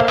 失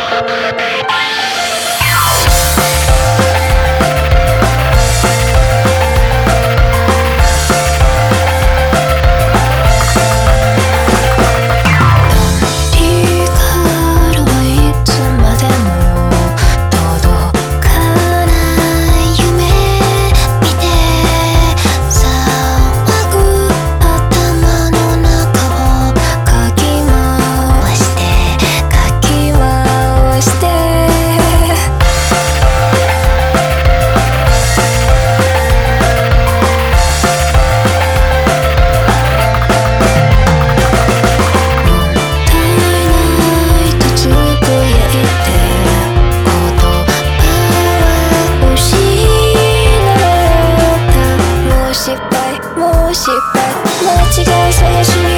谁也是。